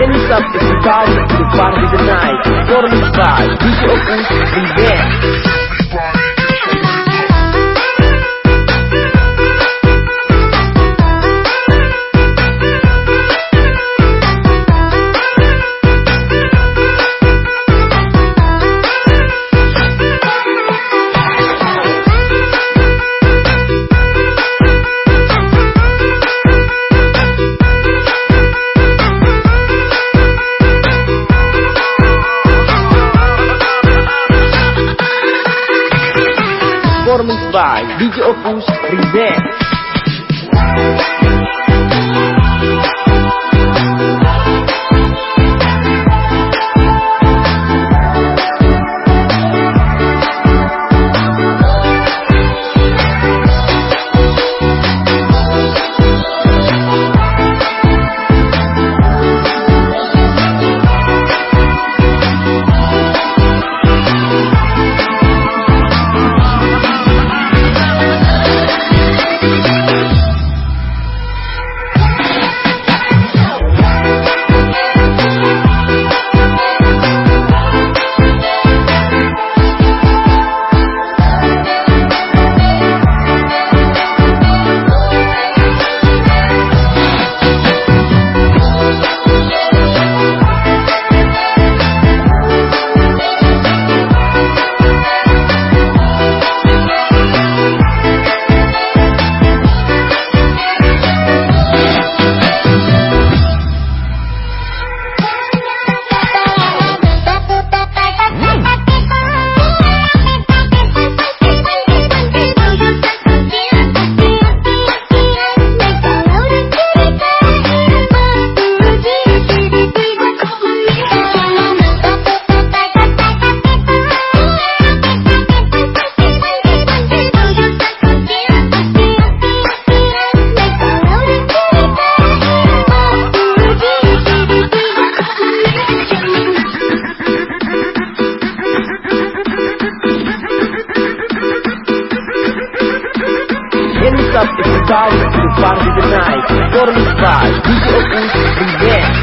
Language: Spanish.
Stop is the party, the party of the night. By DJ Opus When you stop, it's to party the DJ